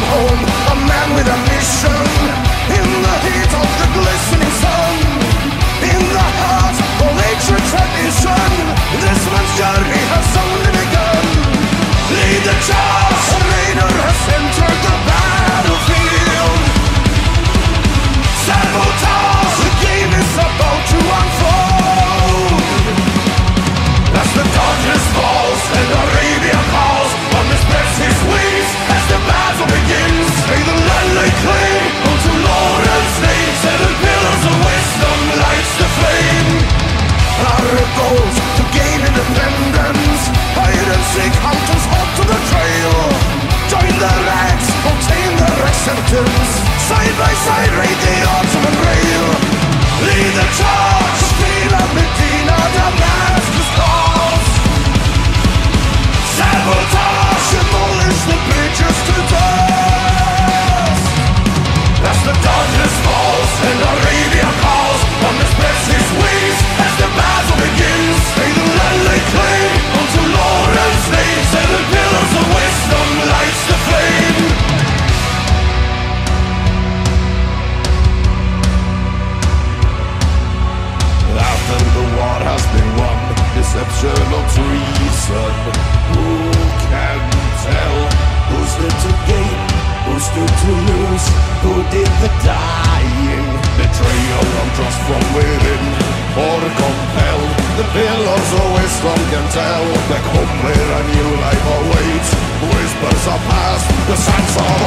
home. Side by side, read the Ottoman rail. Lead stood to lose? Who did the dying? Betrayal of trust from within or compel? The pillars of wisdom can tell. Back home where a new life awaits. Whispers of past, the signs of